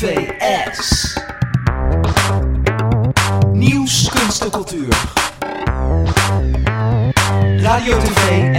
MVS. Nieuws, kunst en cultuur. Radio, tv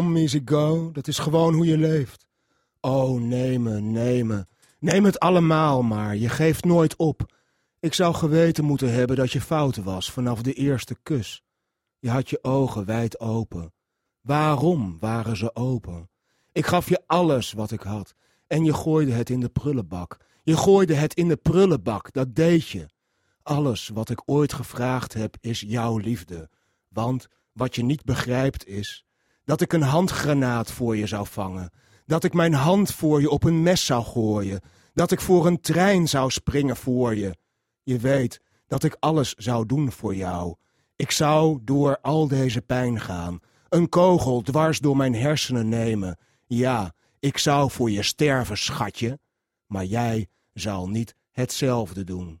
come, easy go, dat is gewoon hoe je leeft. Oh, nemen, nemen. Neem het allemaal maar, je geeft nooit op. Ik zou geweten moeten hebben dat je fout was vanaf de eerste kus. Je had je ogen wijd open. Waarom waren ze open? Ik gaf je alles wat ik had en je gooide het in de prullenbak. Je gooide het in de prullenbak, dat deed je. Alles wat ik ooit gevraagd heb is jouw liefde. Want wat je niet begrijpt is dat ik een handgranaat voor je zou vangen. Dat ik mijn hand voor je op een mes zou gooien. Dat ik voor een trein zou springen voor je. Je weet dat ik alles zou doen voor jou. Ik zou door al deze pijn gaan. Een kogel dwars door mijn hersenen nemen. Ja, ik zou voor je sterven, schatje. Maar jij zal niet hetzelfde doen.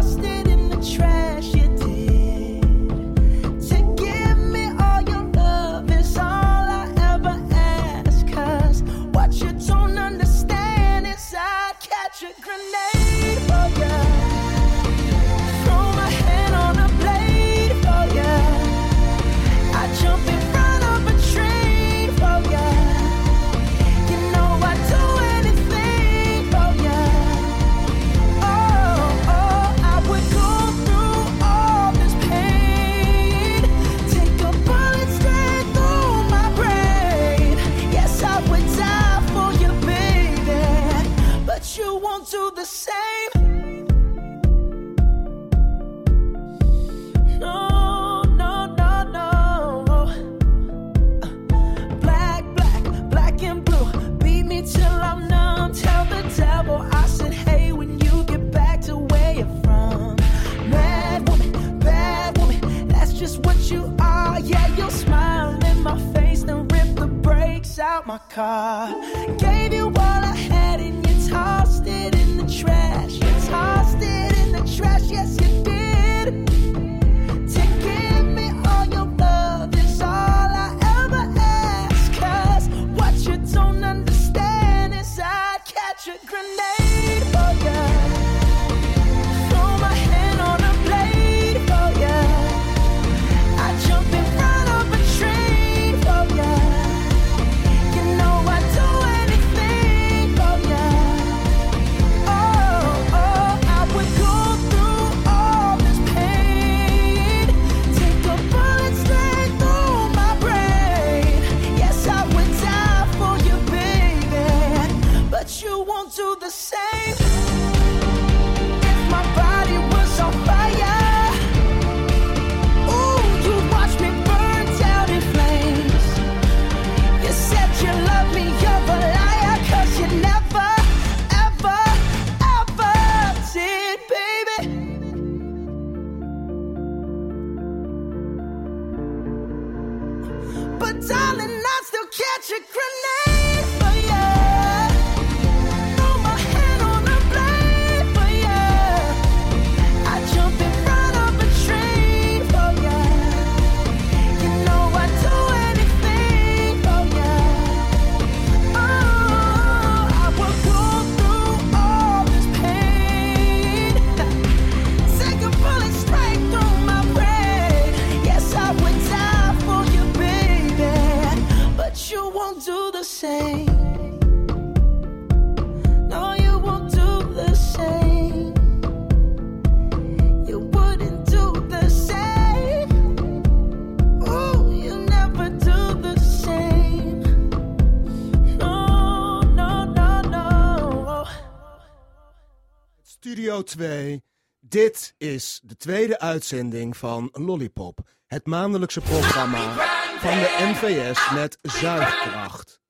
Dit is de tweede uitzending van Lollipop. Het maandelijkse programma van de NVS met zuigkracht.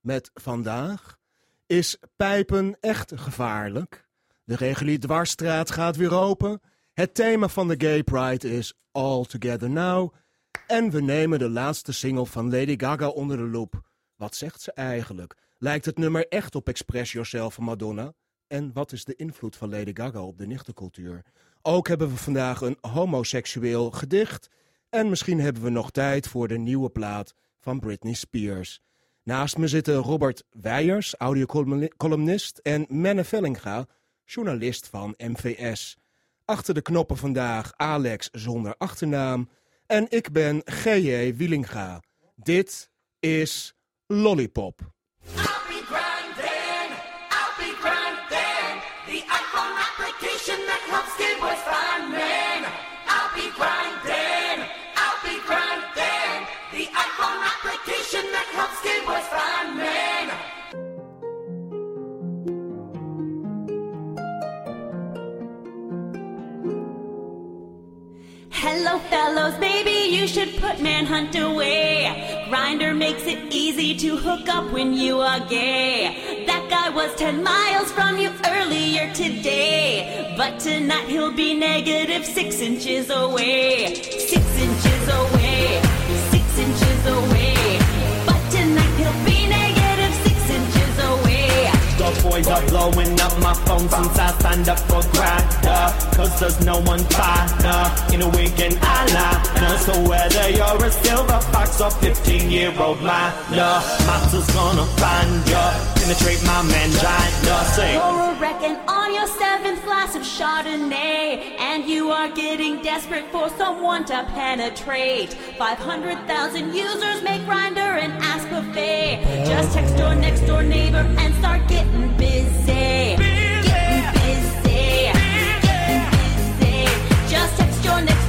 Met vandaag is pijpen echt gevaarlijk. De reguliere dwarsstraat gaat weer open. Het thema van de Gay Pride is All Together Now. En we nemen de laatste single van Lady Gaga onder de loep. Wat zegt ze eigenlijk? Lijkt het nummer echt op Express Yourself van Madonna? En wat is de invloed van Lady Gaga op de nichtencultuur? Ook hebben we vandaag een homoseksueel gedicht. En misschien hebben we nog tijd voor de nieuwe plaat van Britney Spears. Naast me zitten Robert Weijers, audiocolumnist, en Menne Vellinga, journalist van MVS. Achter de knoppen vandaag Alex zonder achternaam. En ik ben G.J. Wielinga. Dit is Lollipop. Hello, fellows, you should put Manhunt away. Grinder makes it easy to hook up when you are gay. That guy was 10 miles from you earlier today. But tonight he'll be negative 6 inches away. 6 inches away. 6 inches away. Boys are blowing up my phone since I signed up for Grindr. Cause there's no one finer in a wig and eyeliner. So whether you're a silver fox or 15 year old minor Master's gonna find ya, penetrate my mangina Say, You're a wrecking on your seventh glass of Chardonnay, and you are getting desperate for someone to penetrate. 500,000 users make Grinder an ass buffet. Just text your next door neighbor and start getting busy. Getting busy. Getting busy. Just text your next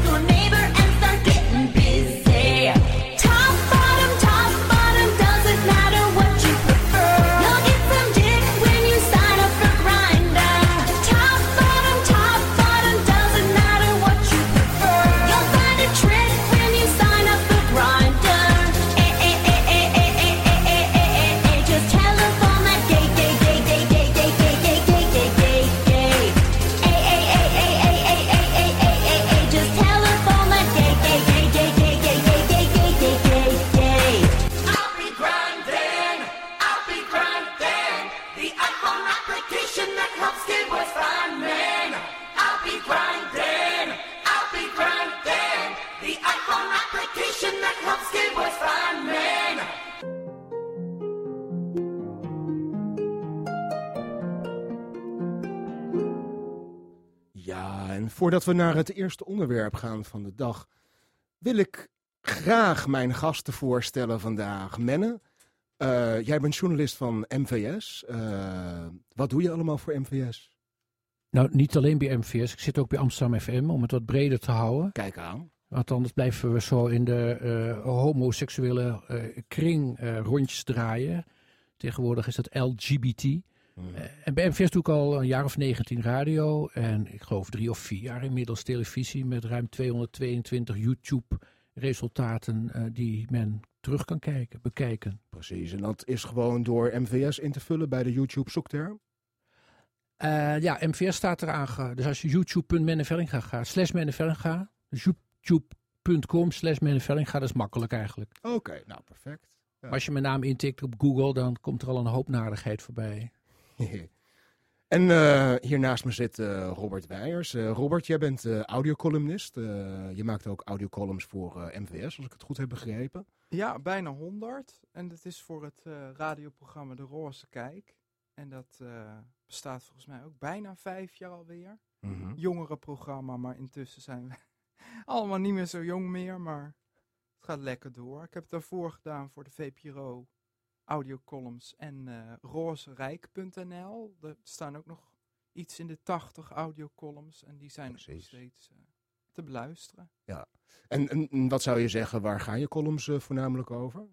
voordat we naar het eerste onderwerp gaan van de dag, wil ik graag mijn gasten voorstellen vandaag. Menne, eh, jij bent journalist van MVS. Eh, wat doe je allemaal voor MVS? Nou, niet alleen bij MVS. Ik zit ook bij Amsterdam FM om het wat breder te houden. Kijk aan. Want anders blijven we zo in de eh, homoseksuele kring rondjes draaien. Tegenwoordig is dat LGBT. Mhm. Eh, en bij MVS doe ik al een jaar of 19 radio. En ik geloof drie of vier jaar inmiddels televisie met ruim 222 YouTube-resultaten eh, die men terug kan kijken, bekijken. Precies, en dat is gewoon door MVS in te vullen bij de YouTube-zoekterm. Eh, ja, MVS staat eraan. ge- Dus als je youtube.mennevellinga gaat, slash mennevellinga, dus youtube.com slash mennevellinga, dat is makkelijk eigenlijk. Oké, nou perfect. Als je mijn naam intikt op Google, dan komt er al een hoop narigheid voorbij. en eh, hier naast me zit eh, Robert Weijers. Eh, Robert, jij bent audiocolumnist. Je maakt ook audiocolumns voor MVS, als ik het goed heb begrepen. Ja, bijna 100. En dat is voor het radioprogramma De Roze Kijk. En dat bestaat volgens mij ook bijna vijf jaar alweer. Mhm. Jongerenprogramma, maar intussen zijn we allemaal niet meer zo jong meer. Maar het gaat lekker door. Ik heb het daarvoor gedaan voor de VPRO audiocolumns en eh rozerijk.nl. Er staan ook nog iets in de 80 audiocolumns. En die zijn nog Precies. steeds eh, te beluisteren. En, en, en wat zou je zeggen, waar gaan je columns eh, voornamelijk over?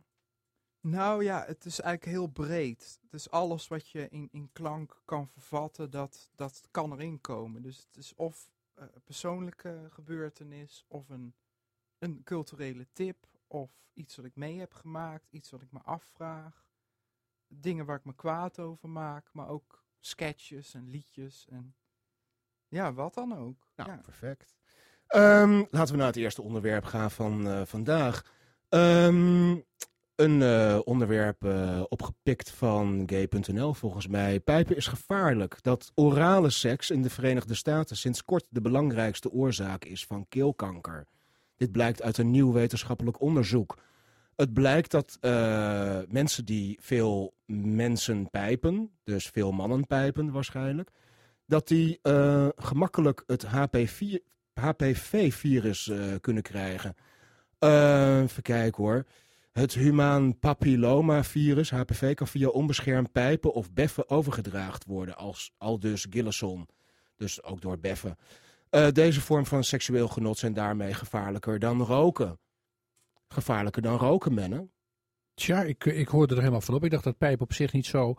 Nou ja, het is eigenlijk heel breed. Dus alles wat je in, in klank kan vervatten, dat, dat kan erin komen. Dus het is of een persoonlijke gebeurtenis, of een, een culturele tip, of iets wat ik mee heb gemaakt, iets wat ik me afvraag. Dingen waar ik me kwaad over maak, maar ook sketches en liedjes en ja, wat dan ook. Nou, ja. perfect. Ehm, laten we naar het eerste onderwerp gaan van eh, vandaag. Ehm, een eh, onderwerp eh, opgepikt van gay.nl volgens mij. Pijpen is gevaarlijk. Dat orale seks in de Verenigde Staten sinds kort de belangrijkste oorzaak is van keelkanker. Dit blijkt uit een nieuw wetenschappelijk onderzoek. Het blijkt dat eh, mensen die veel mensen pijpen, dus veel mannen pijpen waarschijnlijk, dat die eh, gemakkelijk het HPV HPV-virus eh, kunnen krijgen. Even kijken hoor. Het humaan papillomavirus, HPV, kan via onbeschermd pijpen of beffen overgedraagd worden, als, al dus Gillison. Dus ook door beffen. Eh, deze vorm van seksueel genot zijn daarmee gevaarlijker dan roken. Gevaarlijker dan roken, mennen. Tja, ik, ik hoorde er helemaal van op. Ik dacht dat pijp op zich niet zo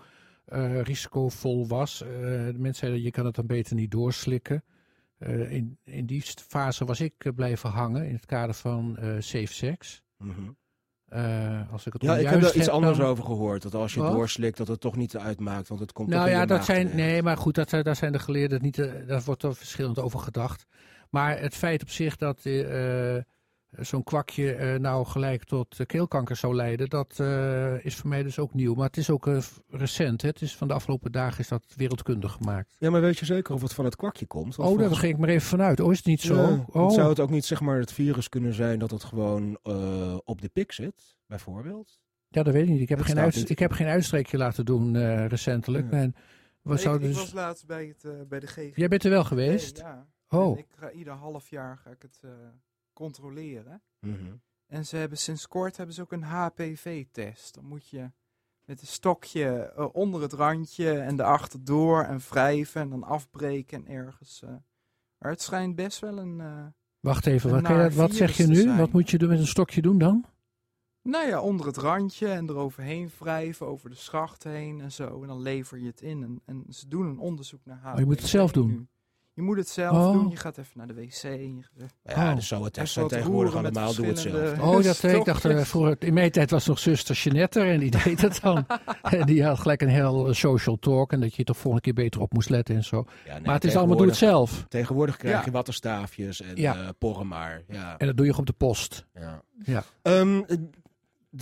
eh, risicovol was. Eh, de mensen zeiden, je kan het dan beter niet doorslikken. Eh, in, in die fase was ik eh, blijven hangen in het kader van eh, safe sex. Eh, als ik het Ja, ik heb daar iets anders dan- over gehoord. Dat als je doorslikt, dat het toch niet uitmaakt. Want het komt Nou ja, dat zijn. terecht. Nee, maar goed, dat, eh, daar zijn de geleerden niet. eh, daar wordt er verschillend over gedacht. Maar het feit op zich dat zo'n kwakje eh, nou gelijk tot eh, keelkanker zou leiden, dat eh, is voor mij dus ook nieuw. Maar het is ook recent. Hè? Het is van de afgelopen dagen is dat wereldkundig gemaakt. Ja, maar weet je zeker of het van het kwakje komt? Oh, daar ging ik maar even vanuit. Oh, is het niet zo? Ja, oh. Zou het ook niet zeg maar het virus kunnen zijn dat het gewoon eh, op de pik zit, bijvoorbeeld? Ja, dat weet ik niet. Ik heb, Dat geen, uit, ik heb geen uitstreekje laten doen eh, recentelijk. Ja. En we ik, zouden ik dus... was laatst bij, het, bij de GGD. Jij bent er wel geweest? Ja. Oh. En ik ga ieder half jaar ga ik het controleren. Mhm. En ze hebben sinds kort hebben ze ook een HPV-test. Dan moet je met een stokje eh, onder het randje en erachter door en wrijven en dan afbreken en ergens. eh. Maar het schijnt best wel een. eh, Wacht even, een wat, wat zeg je nu? Wat moet je doen met een stokje doen dan? nou ja, onder het randje en eroverheen wrijven, over de schacht heen en zo. En dan lever je het in. En, en ze doen een onderzoek naar HPV. Oh, je moet het zelf doen? Je moet het zelf Oh. doen. Je gaat even naar de wc. En je, Ja, Oh. dus zo het wat tegenwoordig allemaal, doe het zelf. Oh, dat, ik dacht, eh, Stokjes. voor, in mijn tijd was nog zuster Jeanette er en die deed het dan. en die had gelijk een heel eh, social talk en dat je toch volgende keer beter op moest letten en zo. Ja, nee, maar het is allemaal doe het zelf. Tegenwoordig krijg Ja. je wattenstaafjes en Ja. eh, porren maar. Ja. En dat doe je gewoon op de post. Ja. Ja. Ehm, eh,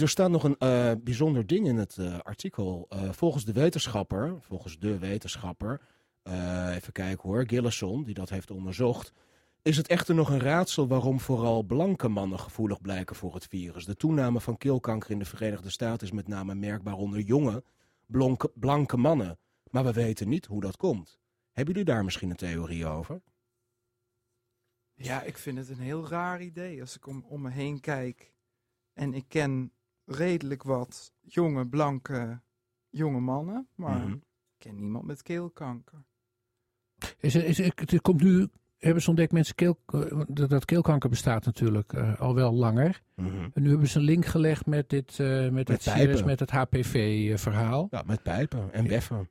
er staat nog een eh, bijzonder ding in het eh, artikel. Eh, volgens de wetenschapper, volgens de wetenschapper, eh, even kijken hoor, Gillison, die dat heeft onderzocht, is het echter nog een raadsel waarom vooral blanke mannen gevoelig blijken voor het virus. De toename van keelkanker in de Verenigde Staten is met name merkbaar onder jonge, blonke, blanke mannen. Maar we weten niet hoe dat komt. Hebben jullie daar misschien een theorie over? Ja, ik vind het een heel raar idee als ik om, om me heen kijk. En ik ken redelijk wat jonge, blanke, jonge mannen. Maar Mhm. ik ken niemand met keelkanker. Is, is, het komt nu, hebben ze ontdekt, mensen keel, eh, dat keelkanker bestaat natuurlijk eh, al wel langer. Mhm. En nu hebben ze een link gelegd met dit, eh, met het virus, met het HPV-verhaal. Ja, met pijpen en beffen.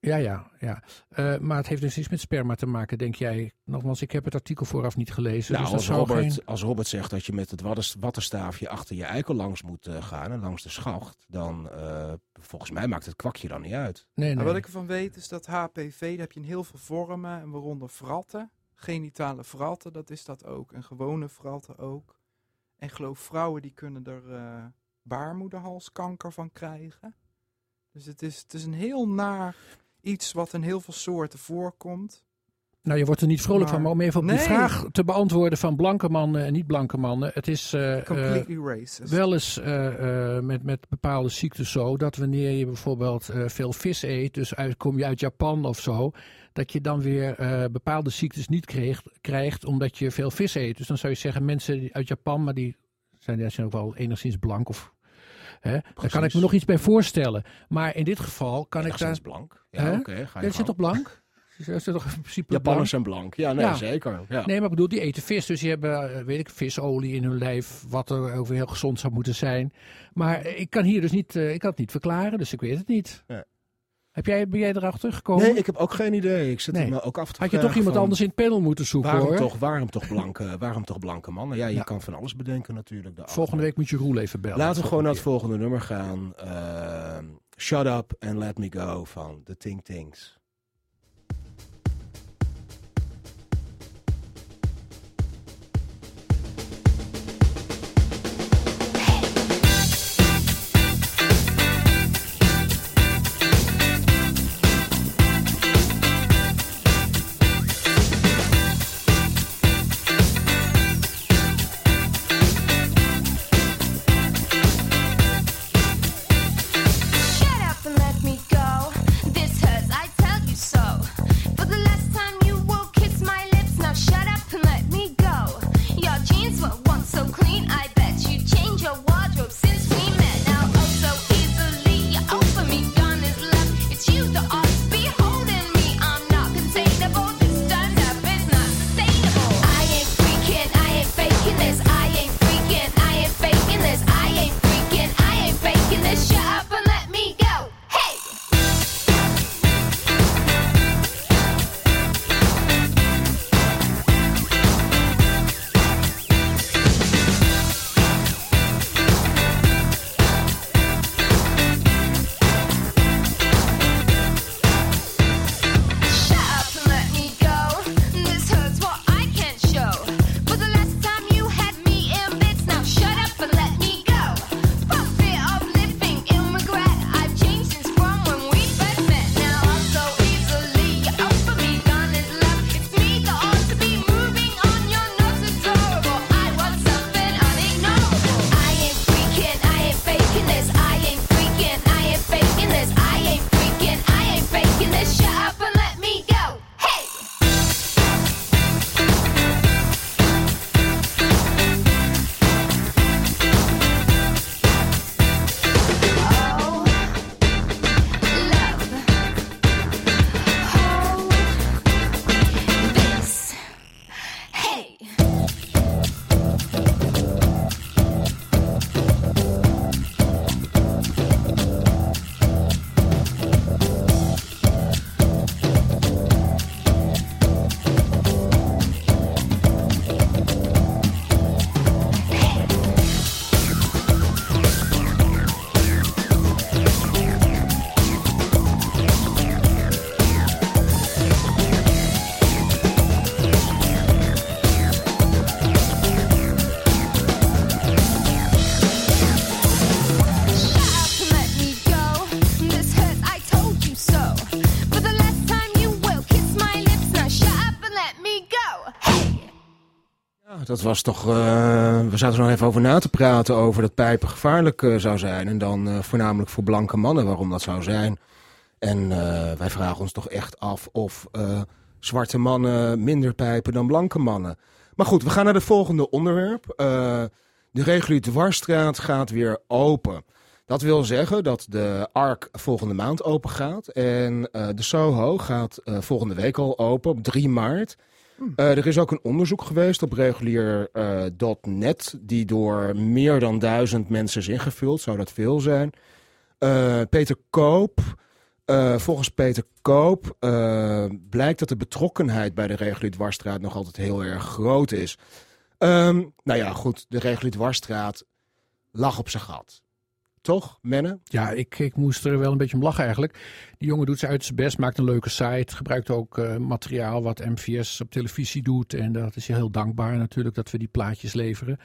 Ja, ja, ja. Eh, maar het heeft dus iets met sperma te maken, denk jij. Nogmaals, ik heb het artikel vooraf niet gelezen. Nou, dus dat als, Robert, geen... als Robert zegt dat je met het wadders- wattenstaafje achter je eikel langs moet eh, gaan en langs de schacht, dan eh, volgens mij maakt het kwakje dan niet uit. Nee, Maar nee. wat ik ervan weet is dat HPV, daar heb je in heel veel vormen. En waaronder vratten, genitale vratten, dat is dat ook. En gewone vratten ook. En ik geloof vrouwen die kunnen er eh, baarmoederhalskanker van krijgen. Dus het is, het is een heel naar iets wat in heel veel soorten voorkomt. Nou, je wordt er niet vrolijk Maar- van, maar om even op die vraag te beantwoorden van blanke mannen en niet blanke mannen. Het is eh, eh, wel eens eh, met, met bepaalde ziektes zo dat wanneer je bijvoorbeeld veel vis eet, dus uit, kom je uit Japan of zo, dat je dan weer bepaalde ziektes niet kreeg, krijgt omdat je veel vis eet. Dus dan zou je zeggen, mensen uit Japan, maar die zijn, die zijn ook wel enigszins blank of... Hè? Daar kan ik me nog iets bij voorstellen. Maar in dit geval kan ik daar... Blank. Ja, oké. ga je Ja, zit toch blank? Ze zit toch in principe blank? Japanners zijn blank. Ja, nee, Ja. zeker. Ja. Nee, maar ik bedoel, die eten vis. Dus die hebben, eh, weet ik, visolie in hun lijf. Wat er ook weer heel gezond zou moeten zijn. Maar ik kan hier dus niet, eh, ik kan het niet verklaren. Dus ik weet het niet. Ja. Heb jij, ben jij erachter gekomen? Nee, ik heb ook geen idee. Ik zit Nee. me ook af te Had je toch iemand van, anders in het panel moeten zoeken Waarom hoor? toch, waarom, toch blanke, waarom toch blanke mannen? Ja, je Ja. kan van alles bedenken natuurlijk. de Volgende week moet je Roel even bellen. Laten we gewoon naar het Volgende nummer gaan. Ehm, Shut Up and Let Me Go van The Ting Tings. Dat was toch. eh, we zaten er nog even over na te praten over dat pijpen gevaarlijk eh, zou zijn. En dan eh, voornamelijk voor blanke mannen waarom dat zou zijn. En wij vragen ons toch echt af of zwarte mannen minder pijpen dan blanke mannen. Maar goed, we gaan naar het volgende onderwerp. De reguliere dwarsstraat gaat weer open. Dat wil zeggen dat de ARK volgende maand open gaat. En de Soho gaat volgende week al open, op 3 maart. Eh, er is ook een onderzoek geweest op regulier.net, die door meer dan duizend mensen is ingevuld. Zou dat veel zijn? Eh, Peter Koop, eh, volgens Peter Koop blijkt dat de betrokkenheid bij de regulier dwarsstraat nog altijd heel erg groot is. Ehm, nou ja, goed, de regulier dwarsstraat lag op zijn gat. Toch, Menne? Ja, ik, ik moest er wel een beetje om lachen eigenlijk. Die jongen doet zijn uit zijn best, maakt een leuke site. Gebruikt ook eh, materiaal wat MVS op televisie doet. En dat is je heel dankbaar natuurlijk dat we die plaatjes leveren.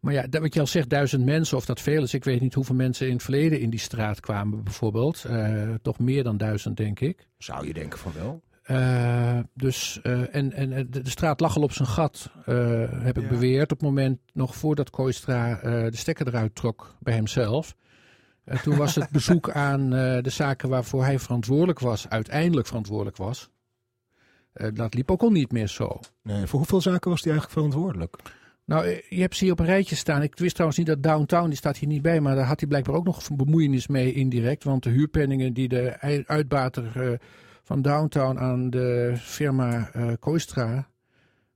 Maar ja, dat, wat je al zegt, duizend mensen, of dat veel is. Ik weet niet hoeveel mensen in het verleden in die straat kwamen bijvoorbeeld. Eh, toch meer dan duizend, denk ik. Zou je denken van wel. Eh, dus, eh, en, en de, de straat lag al op zijn gat, eh, heb ik Ja. beweerd. Op het moment nog voordat Kooistra eh, de stekker eruit trok bij hemzelf. Eh, toen was het bezoek aan eh, de zaken waarvoor hij verantwoordelijk was, uiteindelijk verantwoordelijk was. Eh, dat liep ook al niet meer zo. Nee, voor hoeveel zaken was hij eigenlijk verantwoordelijk? Nou, eh, je hebt ze hier op een rijtje staan. Ik wist trouwens niet dat Downtown, die staat hier niet bij, maar daar had hij blijkbaar ook nog bemoeienis mee indirect. Want de huurpenningen die de uitbater van Downtown aan de firma Koistra,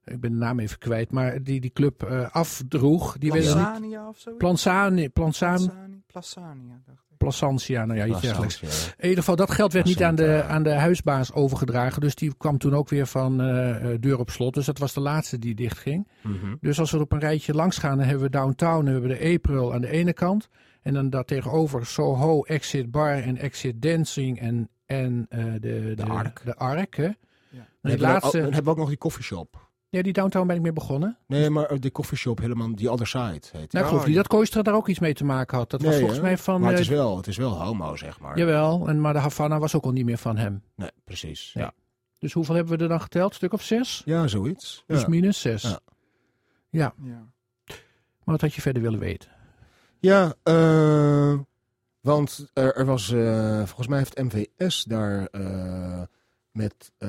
ik ben de naam even kwijt, maar die die club eh, afdroeg, die. Plansania of zo? Plansani, Plansan, Plansani- Plassania, dacht ik. Plasantia, nou ja, iets dergelijks. Ja. In ieder geval, dat geld werd niet aan de, aan de huisbaas overgedragen. Dus die kwam toen ook weer van eh, eh, deur op slot. Dus dat was de laatste die dichtging. Mhm. Dus als we op een rijtje langs gaan, dan hebben we Downtown, dan hebben we de April aan de ene kant. En dan daar tegenover Soho, Exit Bar en Exit Dancing en, en eh, de, de, Ark. De Ark, hè. Ja. Dan hebben, laatste, dan hebben we ook nog die coffeeshop. Ja, die Downtown ben ik mee begonnen. Nee, maar eh, de coffeeshop helemaal, die other side heet die. Nou, ik geloof niet dat Kooistra daar ook iets mee te maken had. Dat was volgens hè? mij van... Maar het eh, is, wel, het is wel homo, zeg maar. Jawel, en, maar de Havana was ook al niet meer van hem. Nee, precies. Nee. Ja, Dus hoeveel hebben we er dan geteld? Een stuk of zes? ja zoiets. Ja. minus zes. Ja. Ja. Ja. maar wat had je verder willen weten? Ja, eh, want er, er was, eh, volgens mij heeft MVS daar eh, met eh,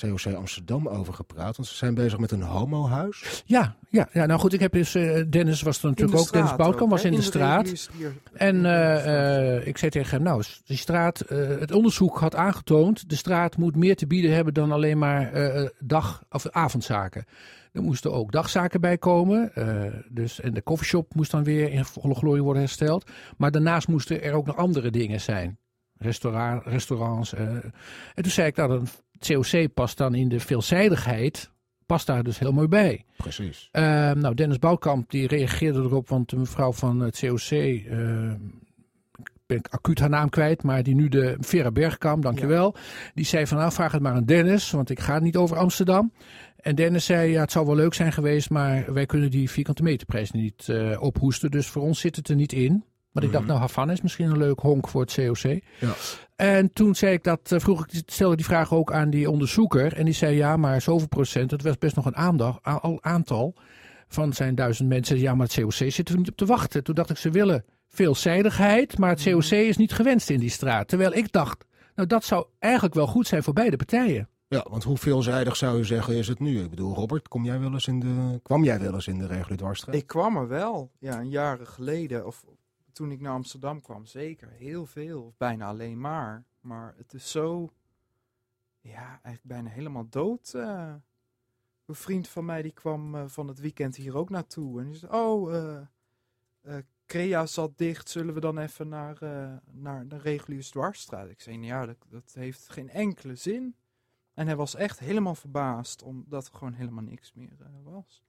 COC Amsterdam over gepraat. Want ze zijn bezig met een homohuis. Ja, ja, ja, nou goed, ik heb dus, eh, Dennis was er natuurlijk de ook, Dennis Boutkamp was in de straat. En eh, eh, ik zei tegen hem, nou, die straat, eh, het onderzoek had aangetoond, de straat moet meer te bieden hebben dan alleen maar eh, dag- of avondzaken. Er moesten ook dagzaken bij komen. eh, dus, en de coffeeshop moest dan weer in volle glorie worden hersteld. Maar daarnaast moesten er ook nog andere dingen zijn. Restaurant, restaurants. eh. En toen zei ik, nou, dan, het COC past dan in de veelzijdigheid, past daar dus heel mooi bij. Precies. Uh, nou, Dennis Boutkamp die reageerde erop, want de mevrouw van het COC, uh, ben ik acuut haar naam kwijt, maar die nu de Vera Bergkamp, dankjewel. Die zei van nou, vraag het maar aan Dennis, want ik ga niet over Amsterdam. En Dennis zei, ja, het zou wel leuk zijn geweest, maar wij kunnen die vierkante meterprijs niet uh, ophoesten. Dus voor ons zit het er niet in. Maar ik dacht, nou, Havana is misschien een leuk honk voor het COC. Ja. En toen zei ik dat, uh, vroeg ik, stelde die vraag ook aan die onderzoeker. En die zei, ja, maar zoveel procent, het was best nog een aandag, a- aantal van zijn duizend mensen. Ja, maar het COC zitten we niet op te wachten. Toen dacht ik, ze willen veelzijdigheid, maar het COC is niet gewenst in die straat. Terwijl ik dacht, nou, dat zou eigenlijk wel goed zijn voor beide partijen. Ja, want hoe veelzijdig zou je zeggen is het nu? Ik bedoel, Robert, kom jij wel eens in de, kwam jij wel eens in de reguliere dwarsstraat? Ik kwam er wel, ja, een jaren geleden. Of toen ik naar Amsterdam kwam, zeker. Heel veel, of bijna alleen maar. Maar het is zo, ja, eigenlijk bijna helemaal dood. eh. een vriend van mij die kwam eh, van het weekend hier ook naartoe. En die zei, oh, eh, Crea zat dicht, zullen we dan even naar, naar de reguliere dwarsstraat? Ik zei, ja, dat, dat heeft geen enkele zin. En hij was echt helemaal verbaasd, omdat er gewoon helemaal niks meer was.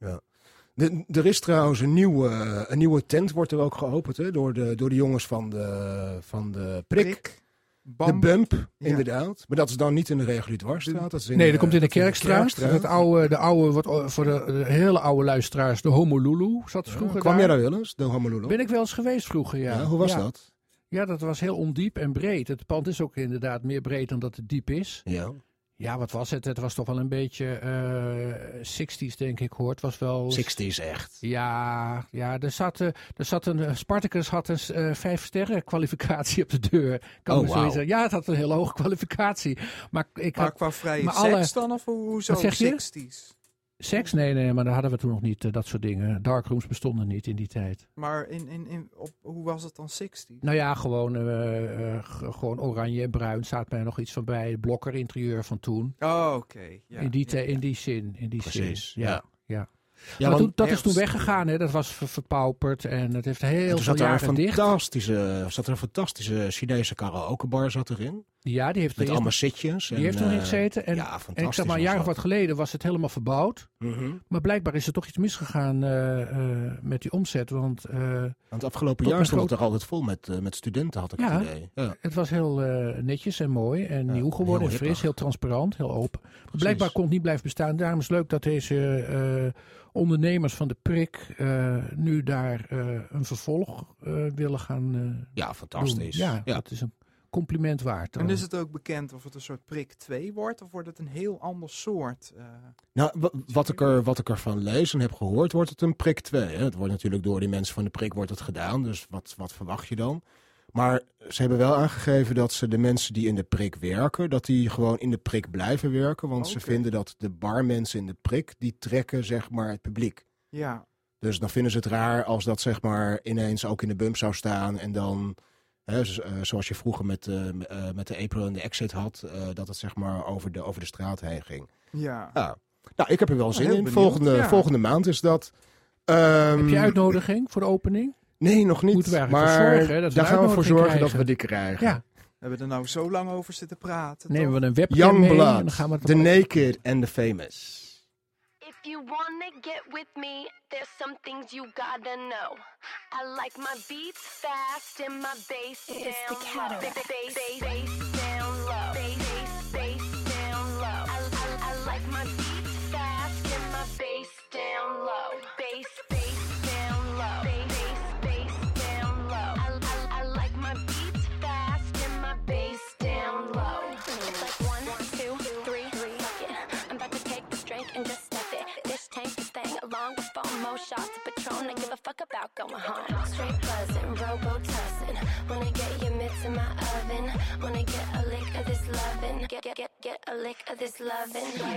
De, er is trouwens een nieuwe, een nieuwe tent, wordt er ook geopend hè, door, de, door de jongens van de, van de prik. De Bam. bump, Ja. inderdaad. Maar dat is dan niet in de reguliere dwarsstraat. Dat is in nee, de- dat komt in de Kerkstraat. Het oude, de oude, wat, eh, voor de, de hele oude luisteraars, de Homolulu zat vroeger Kwam daar. jij daar wel eens, de Honolulu? Ben ik wel eens geweest vroeger, ja. Ja, hoe was Ja. dat? Ja, dat was heel ondiep en breed. Het pand is ook inderdaad meer breed dan dat het diep is. Ja. Ja, wat was het? Het was toch wel een beetje eh 60s, denk ik, hoor. Het was wel... 60s echt. Ja, ja er, zat, eh, er zat een. eh, Spartacus had een eh, vijf sterren kwalificatie op de deur. Kan Oh, zeggen. Ja, het had een hele hoge kwalificatie. Maar ik Maar had. qua vrije maar seks alle- dan, of hoe- hoezo Wat zeg je? 60s? Seks? Nee, nee, maar daar hadden we toen nog niet. eh, dat soort dingen. Darkrooms bestonden niet in die tijd. Maar in, in, in, op, hoe was het dan 60s? Nou ja, gewoon, eh, eh, g- gewoon oranje en bruin staat mij nog iets van bij. Blokker interieur van toen. Oh, oké. Ja, in, die ja, te- ja. in die zin. In die Precies, zin. Ja. ja. ja. Ja, maar toen, dat is toen weggegaan, hè? dat was ver- verpauperd en het heeft heel veel zat er, een jaren dicht. fantastische, zat er een fantastische Chinese karaokebar zat erin. Ja, die heeft, Met allemaal zitjes. die en, heeft er nog in eh, gezeten. En, ja, en ik zeg maar, een jaar of wat geleden was het helemaal verbouwd. Mhm. Maar blijkbaar is er toch iets misgegaan eh, eh, met die omzet. Want Want het afgelopen jaar stond het er altijd vol met, met studenten, had ik Ja. het idee. Ja, het was heel netjes en mooi en Ja, nieuw geworden. heel En fris, heel transparant, heel open. Maar blijkbaar kon het niet blijven bestaan. Daarom is het leuk dat deze ondernemers van de prik nu daar een vervolg willen gaan ja fantastisch. Ja, Ja. dat is een compliment waard. En is het ook bekend of het een soort prik 2 wordt, of wordt het een heel ander soort? eh, Nou, wa- wat ik, er, wat ik ervan lees en heb gehoord, wordt het een prik 2. Hè? Het wordt natuurlijk door die mensen van de prik wordt het gedaan. Dus wat, wat verwacht je dan? Maar ze hebben wel aangegeven dat ze de mensen die in de prik werken, dat die gewoon in de prik blijven werken. Want ze vinden dat de barmensen in de prik, die trekken zeg maar het publiek. ja, Dus dan vinden ze het raar als dat zeg maar ineens ook in de bump zou staan en dan... Eh, zoals je vroeger met, eh, eh, met de April en de Exit had, eh, dat het zeg maar over de, over de straat heen ging. ja. Ja. Nou, ik heb er wel zin heel in. Volgende, ja. volgende maand is dat. Ehm, Heb je uitnodiging voor de opening? Nee, nog niet. Moeten we eigenlijk maar voor zorgen, hè, dat we daar gaan we voor zorgen dat we die krijgen. Ja, We hebben er nou zo lang over zitten praten. nemen we een webcam mee en Youngblood, dan gaan we het The Naked and the Famous. If you wanna get with me, there's some things you gotta know. I like my beats fast and my bass down It's the cataract. low. Bass, bass, bass of this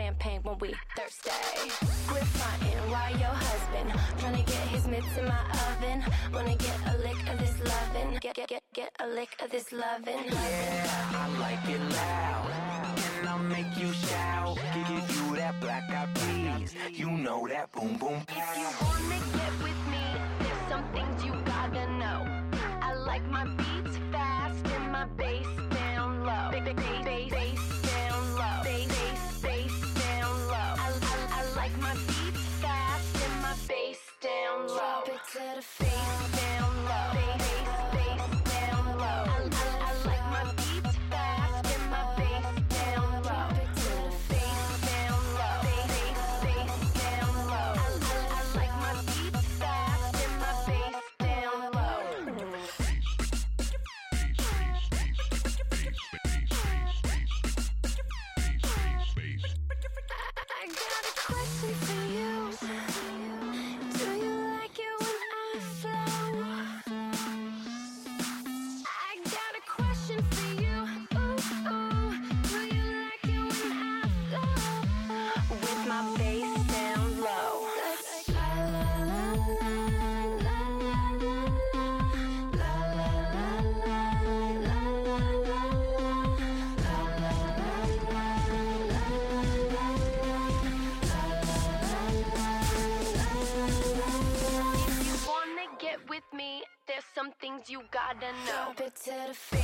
champagne when we thirsty. We're fighting while your husband trying to get his mitts in my oven. Wanna get a lick of this lovin'? Get get get get a lick of this lovin'. Yeah, I like it loud, and I'll make you shout. Give you that black eyed peas, you know that boom boom. If you wanna get with me, there's some things you gotta know. I like my beats fast and my bass down low. Ba- ba- ba- to the things you gotta know. Drop it to the face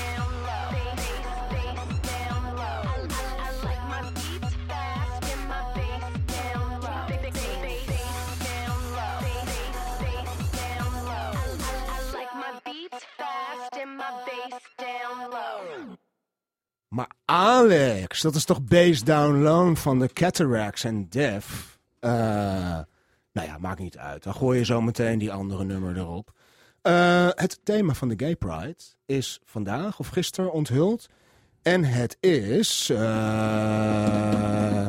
down low. Face, face down low. I, I, I like my beats fast and my bass down low. Face, face, face down low. Face, face down low. I, I, I like my beats fast and my bass down low. Maar Alex, dat is toch Based Down Low van de Cataracts en Def? Eh, nou ja, maakt niet uit. Dan gooi je zo meteen die andere nummer erop. Eh, het thema van de Gay Pride is vandaag of gisteren onthuld. En het is... eh,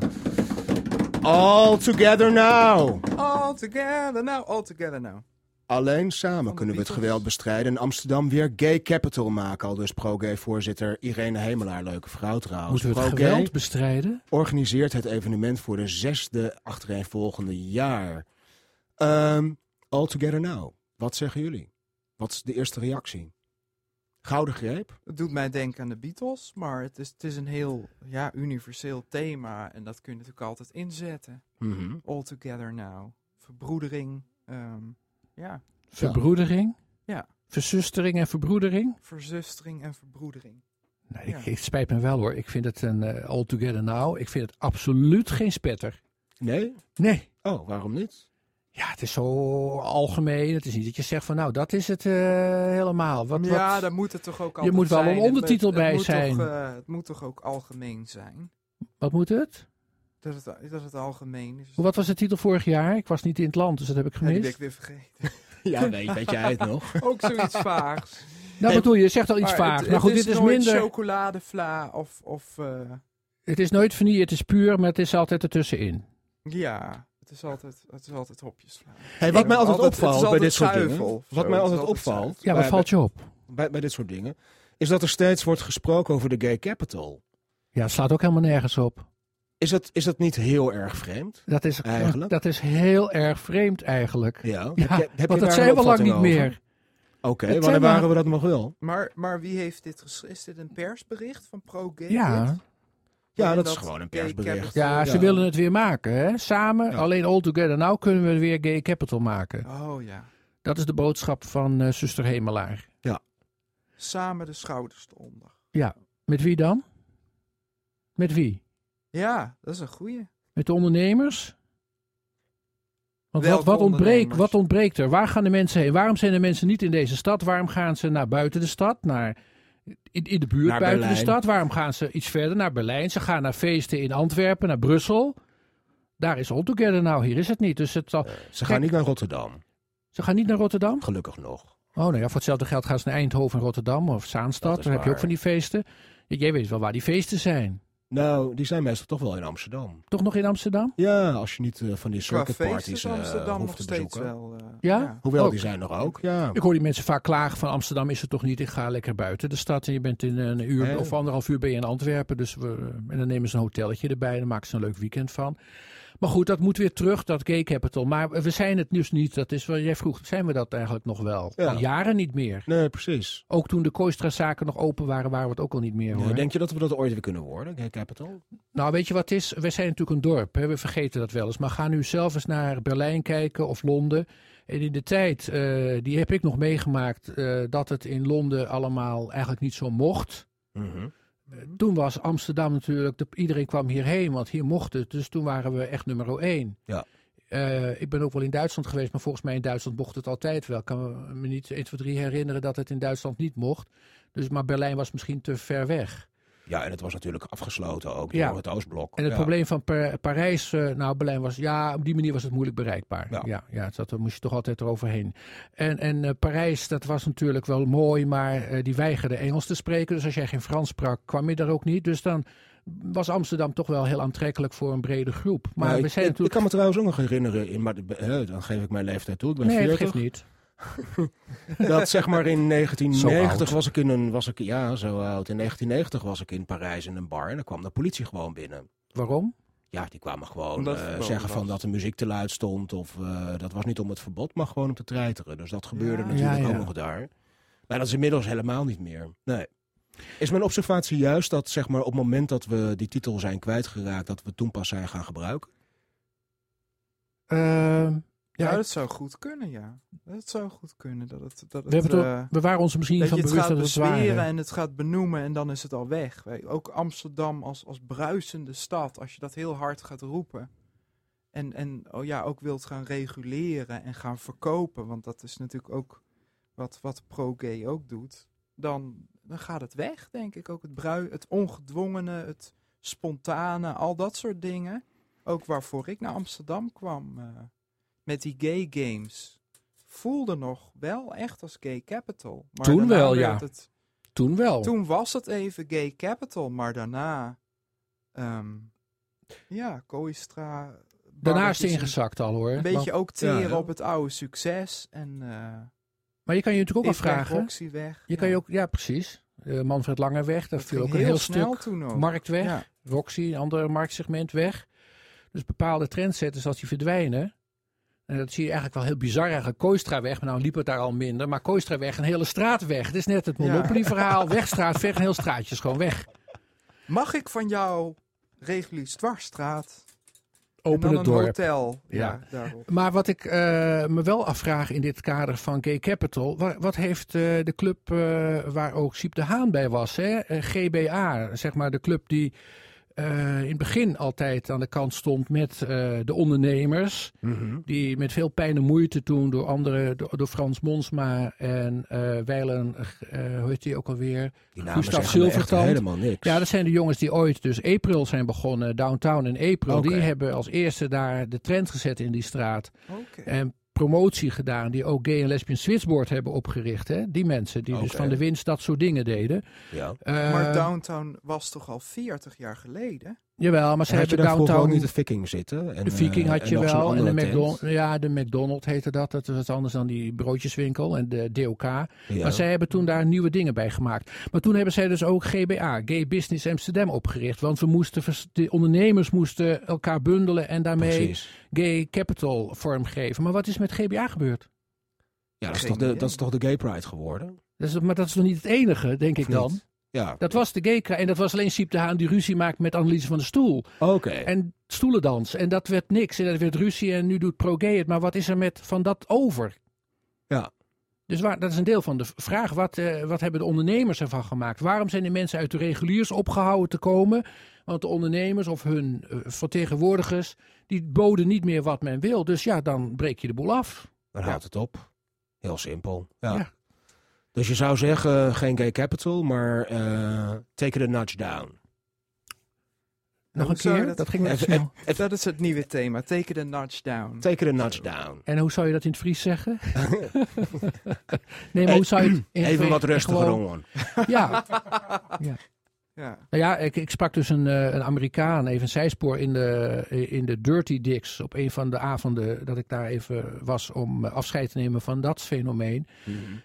all Together Now. All together now, all together now. Alleen samen kunnen we het geweld bestrijden en Amsterdam weer gay capital maken. Al dus pro-gay-voorzitter Irene Hemelaar, leuke vrouw trouwens. Moeten we het Pro-gay geweld bestrijden? organiseert het evenement voor de zesde achtereenvolgende jaar. Ehm All Together Now. Wat zeggen jullie? Wat is de eerste reactie? Gouden greep? Het doet mij denken aan de Beatles, maar het is, het is een heel ja, universeel thema. En dat kun je natuurlijk altijd inzetten. Mhm. All together now. Verbroedering. ehm, ja, Verbroedering? Ja. Verzustering en verbroedering? verzustering en verbroedering. Nee, ik, Ja. het spijt me wel hoor. Ik vind het een eh, all together now. Ik vind het absoluut geen spetter. Nee? Nee. Oh, waarom niet? Ja, het is zo algemeen. Het is niet dat je zegt van nou, dat is het eh, helemaal. Wat, ja, wat- daar moet het toch ook Je moet wel een zijn. Ondertitel het, bij moet zijn. Toch, eh, het moet toch ook algemeen zijn? wat moet het? Dat het, dat het algemeen is. Wat was de titel vorig jaar? Ik was niet in het land, dus dat heb ik Ja, die ben gemist. ik weer vergeten. Ja, weet, weet jij het nog? ook zoiets vaags. nou, bedoel je, je zegt al iets Maar vaag. het- maar goed, het dit is nooit minder. chocoladevla of... of eh, Het is nooit vanille, het is puur, maar het is altijd ertussenin. ja, het is altijd, het is altijd hopjesvla. Hey, wat mij altijd opvalt bij dit soort zuivel dingen. of Wat mij altijd opvalt. Ja, wat bij, valt je op? bij, bij dit soort dingen. Is dat er steeds wordt gesproken over de gay capital. Ja, het slaat ook helemaal nergens op. Is dat, is dat niet heel erg vreemd? Dat is, Eigenlijk? dat is heel erg vreemd eigenlijk. Ja. Ja, heb je, heb je want dat daar zijn we lang niet over? meer. Oké, Het wanneer waren we dat nog wel? Maar, maar wie heeft dit geschreven? Is dit een persbericht van ProGay? Ja. Ja, dat is gewoon een persbericht. Ja, ze Ja. willen het weer maken, hè? Samen, Ja. alleen all together. Nou kunnen we weer gay capital maken. Oh ja. Dat is de boodschap van eh zuster Hemelaar. Samen de schouders eronder. Ja, met wie dan? Met wie? Ja, dat is een goeie. Met de ondernemers? Want Welke wat, wat, ontbreekt, wat ontbreekt er? Waar gaan de mensen heen? Waarom zijn de mensen niet in deze stad? Waarom gaan ze naar buiten de stad? Naar, in, in de buurt Naar buiten de stad? Waarom gaan ze iets verder naar Berlijn? Ze gaan naar feesten in Antwerpen, naar Brussel. Daar is All Together nou, hier is het niet. Dus het zal, Ze gaan Kijk. niet naar Rotterdam. ze gaan niet naar Rotterdam? Gelukkig nog. Oh, nou ja, voor hetzelfde geld gaan ze naar Eindhoven en Rotterdam of Zaanstad. Daar heb je ook van die feesten. Jij weet wel waar die feesten zijn. Nou, die zijn meestal toch wel in Amsterdam. Toch nog in Amsterdam? Ja, als je niet eh, van die Qua circuit feest parties is eh, Amsterdam hoeft nog te steeds bezoeken. wel... eh, Ja? Hoewel, Ook. die zijn er ook. Ja. Ik hoor die mensen vaak klagen van Amsterdam is het toch niet. Ik ga lekker buiten de stad en je bent in een uur of anderhalf uur ben je in Antwerpen. Dus we, en dan nemen ze een hotelletje erbij en dan maken ze een leuk weekend van. Maar goed, dat moet weer terug, dat gay capital. Maar we zijn het dus niet. Dat is wat jij vroeg. Zijn we dat eigenlijk nog wel? Ja. Al jaren niet meer. Nee, precies. Ook toen de Kooistra-zaken nog open waren, waren we het ook al niet meer. Hoor. Ja, denk je dat we dat ooit weer kunnen worden, Gay Capital? Nou, weet je wat het is? We zijn natuurlijk een dorp. Hè? We vergeten dat wel eens. Maar ga nu zelf eens naar Berlijn kijken of Londen. En in de tijd, eh, die heb ik nog meegemaakt, eh, dat het in Londen allemaal eigenlijk niet zo mocht. Eh, Toen was Amsterdam natuurlijk, de, iedereen kwam hierheen, want hier mocht het. Dus toen waren we echt nummer één. Ja. Eh, ik ben ook wel in Duitsland geweest, maar volgens mij in Duitsland mocht het altijd wel. Ik kan me niet 1, 2, 3 herinneren dat het in Duitsland niet mocht. Dus, maar Berlijn was misschien te ver weg. Ja, en het was natuurlijk afgesloten ook Ja. door het Oostblok. En het Ja. probleem van Pa- Parijs, nou Berlijn was, ja, op die manier was het moeilijk bereikbaar. Ja. Ja, ja, dat moest je toch altijd eroverheen. En, en eh, Parijs, dat was natuurlijk wel mooi, maar eh, die weigerde Engels te spreken. Dus als jij geen Frans sprak, kwam je daar ook niet. Dus dan was Amsterdam toch wel heel aantrekkelijk voor een brede groep. Maar we ik, zijn ik- natuurlijk... ik kan me trouwens ook nog herinneren, in, maar, dan geef ik mijn leeftijd toe, ik ben nee, het 40. geeft niet. Dat zeg maar in Zo 1990 oud. was ik in een, was ik, ja zo oud, in 1990 was ik in Parijs in een bar en dan kwam de politie gewoon binnen. Waarom? Ja, die kwamen gewoon eh, zeggen van dat de muziek te luid stond. Of eh, dat was niet om het verbod, maar gewoon om te treiteren. Dus dat gebeurde Ja. natuurlijk Ja, ja. ook nog daar. Maar dat is inmiddels helemaal niet meer. Nee. Is mijn observatie juist dat zeg maar, op het moment dat we die titel zijn kwijtgeraakt, dat we toen pas zijn gaan gebruiken? Ehm, Ja, Ja, dat zou goed kunnen, ja. Dat zou goed kunnen. Dat het, dat we, het, hebben het, eh, we waren ons misschien dat van het bewust gaat dat het waar bezweren is. en het gaat benoemen en dan is het al weg. Ook Amsterdam als, als bruisende stad, als je dat heel hard gaat roepen. En, en oh ja, ook wilt gaan reguleren en gaan verkopen, want dat is natuurlijk ook wat, wat pro-gay ook doet. Dan, dan gaat het weg, denk ik. Ook het, brui, het ongedwongene, het spontane, al dat soort dingen. Ook waarvoor ik naar Amsterdam kwam eh, met die gay games. Voelde nog wel echt als gay capital. Maar Toen wel, ja. Het, Toen wel. toen was het even gay capital, maar daarna... ehm, ja, Kooistra... Daarna is het ingezakt al hoor. Een beetje Want- ook teren Ja, op het oude succes. En eh maar je kan je natuurlijk ook afvragen. Roxy weg. Je kan je ook, ja precies. Eh, Manfred Langerweg, daar Dat viel ook een heel heel snel stuk markt weg. Ja. Roxy, een ander marktsegment weg. Dus bepaalde trendsetters als die verdwijnen. En dat zie je eigenlijk wel heel bizar. Eigenlijk Kooistra weg, maar nou liep het daar al minder. Maar Kooistra weg, een hele straat weg. Het is net het Ja. Monopoly-verhaal. Wegstraat weg, een heel straatje is gewoon weg. Mag ik van jou Regulies Dwarsstraat Open het een dorp. hotel? Ja. Maar wat ik eh, me wel afvraag in dit kader van Gay Capital. Wat, wat heeft eh, de club eh, waar ook Siep de Haan bij was? Hè? GBA, zeg maar de club die eh, in het begin altijd aan de kant stond met eh, de ondernemers. Mhm. Die met veel pijn en moeite toen door anderen, door, door Frans Monsma en eh Weilen, eh, hoe heet die ook alweer? Gustav Zilvertand. helemaal niks. Ja, dat zijn de jongens die ooit dus April zijn begonnen, Downtown en April. Die hebben als eerste daar de trend gezet in die straat. Oké. En promotie gedaan, die ook gay en lesbian switchboard hebben opgericht. Hè? Die mensen die dus van de winst dat soort dingen deden. ja. Eh, Maar Downtown was toch al 40 jaar geleden? Jawel, maar ze Had je hebben daar vroeger ook Downtown... niet de Viking zitten? En, De Viking eh, had en je wel. En de? McDonald's, ja, de McDonald's heette dat. Dat was anders dan die broodjeswinkel en de DOK. Ja. Maar zij hebben toen daar nieuwe dingen bij gemaakt. Maar toen hebben zij dus ook GBA, Gay Business Amsterdam, opgericht. Want we moesten, de ondernemers moesten elkaar bundelen en daarmee Precies. Gay Capital vormgeven. Maar wat is met GBA gebeurd? Ja, dat is, toch de, dat is toch de Gay Pride geworden? Dat is, maar dat is nog niet het enige, denk ik dan. niet? Ja. Dat was de gay En dat was alleen Siep de Haan die ruzie maakt met Annelies van der Stoel. Oké. En stoelendans. En dat werd niks. En dat werd ruzie en nu doet pro-gay het. Maar wat is er met van dat over? Ja. Dus waar, dat is een deel van de vraag. Wat, eh, wat hebben de ondernemers ervan gemaakt? Waarom zijn die mensen uit de reguliers opgehouden te komen? Want de ondernemers of hun eh, vertegenwoordigers... die boden niet meer wat men wil. Dus ja, dan breek je de boel af. Dan houdt het op. Heel simpel. Ja. Ja. Dus je zou zeggen, geen gay capital, maar eh take it a notch down. Nog een keer? dat- Dat ging net Even- snel. Dat is het nieuwe thema. Take it a notch down. Take it a notch down. En hoe zou je dat in het Fries zeggen? nee, maar hoe zou je het... in- Even wat rustiger, gewoon- Ron. Ja, Ja. Nou ja, ik, ik sprak dus een, eh, een Amerikaan, even een zijspoor in de, in de Dirty Dicks. Op een van de avonden dat ik daar even was om eh, afscheid te nemen van dat fenomeen.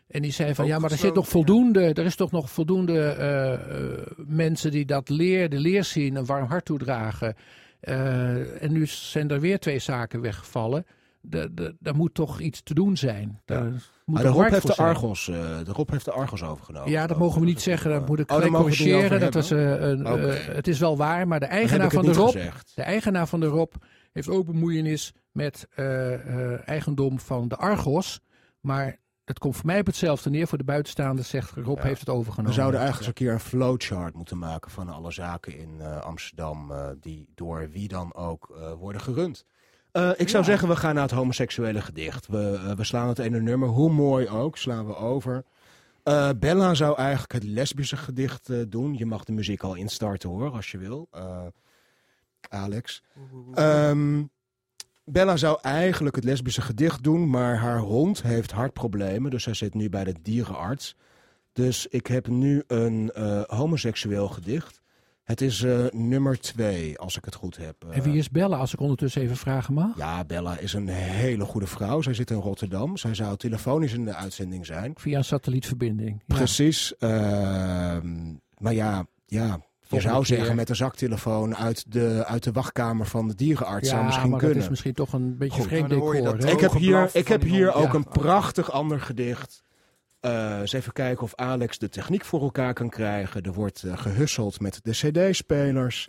En die zei van Ook ja, maar er zit nog gesloten, voldoende, er is toch nog voldoende eh, mensen die dat leer, de leer zien, een warm hart toedragen. En nu zijn er weer twee zaken weggevallen. De, de, daar moet toch iets te doen zijn. Daar moet Maar een de Rob, heeft de. Argos, eh, de Rob heeft de Argos overgenomen. Ja, dat mogen we niet zeggen. Dat moet ik Oh, het niet corrigeren. Dat was, eh, een, eh, het is wel waar, maar de eigenaar van de Rob, gezegd. de eigenaar van de Rob heeft ook bemoeienis met eh, eh, eigendom van de Argos. Maar het komt voor mij op hetzelfde neer. Voor de buitenstaanders zegt Rob Ja. heeft het overgenomen. We zouden eigenlijk eens een keer een flowchart moeten maken van alle zaken in eh, Amsterdam eh, die door wie dan ook eh, worden gerund. Eh, ik zou Ja. zeggen, we gaan naar het homoseksuele gedicht. We, eh, we slaan het ene nummer, hoe mooi ook, slaan we over. Eh, Bella zou eigenlijk het lesbische gedicht doen. Je mag de muziek al instarten hoor, als je wil. Alex. Ehm, Bella zou eigenlijk het lesbische gedicht doen, maar haar hond heeft hartproblemen. Dus zij zit nu bij de dierenarts. Dus ik heb nu een homoseksueel gedicht. Het is eh, nummer twee, als ik het goed heb. Eh, En wie is Bella, als ik ondertussen even vragen mag? Ja, Bella is een hele goede vrouw. Zij zit in Rotterdam. Zij zou telefonisch in de uitzending zijn. Via een satellietverbinding. Ja. Precies. ehm, maar ja, ja, je zou zeggen met een zaktelefoon uit de, uit de wachtkamer van de dierenarts zou misschien maar kunnen. dat is misschien toch een beetje Goed. vreemd decor. Ik heb hier, ik heb hier ook Ja. een prachtig ander gedicht. Eh, eens even kijken of Alex de techniek voor elkaar kan krijgen. Er wordt eh, gehusseld met de cd-spelers.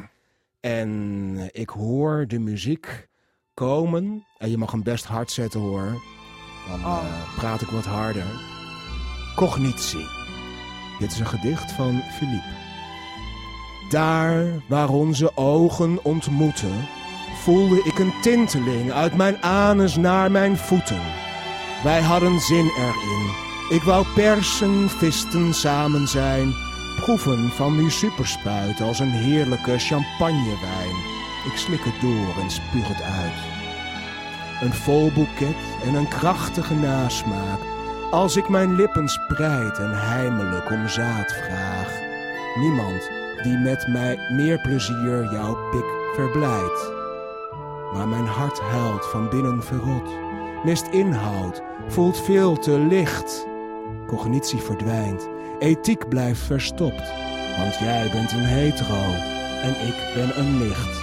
En ik hoor de muziek komen. En je mag hem best hard zetten hoor. Dan Oh. eh, praat ik wat harder. Cognitie. Dit is een gedicht van Philippe. Daar waar onze ogen ontmoeten, voelde ik een tinteling uit mijn anus naar mijn voeten. Wij hadden zin erin. Ik wou persen, visten, samen zijn. Proeven van die superspuit als een heerlijke champagnewijn. Ik slik het door en spuug het uit. Een vol boeket en een krachtige nasmaak. Als ik mijn lippen spreid en heimelijk om zaad vraag. Niemand die met mij meer plezier jouw pik verblijdt. Maar mijn hart huilt van binnen verrot. Mist inhoud, voelt veel te licht. Cognitie verdwijnt, ethiek blijft verstopt. Want jij bent een hetero en ik ben een nicht.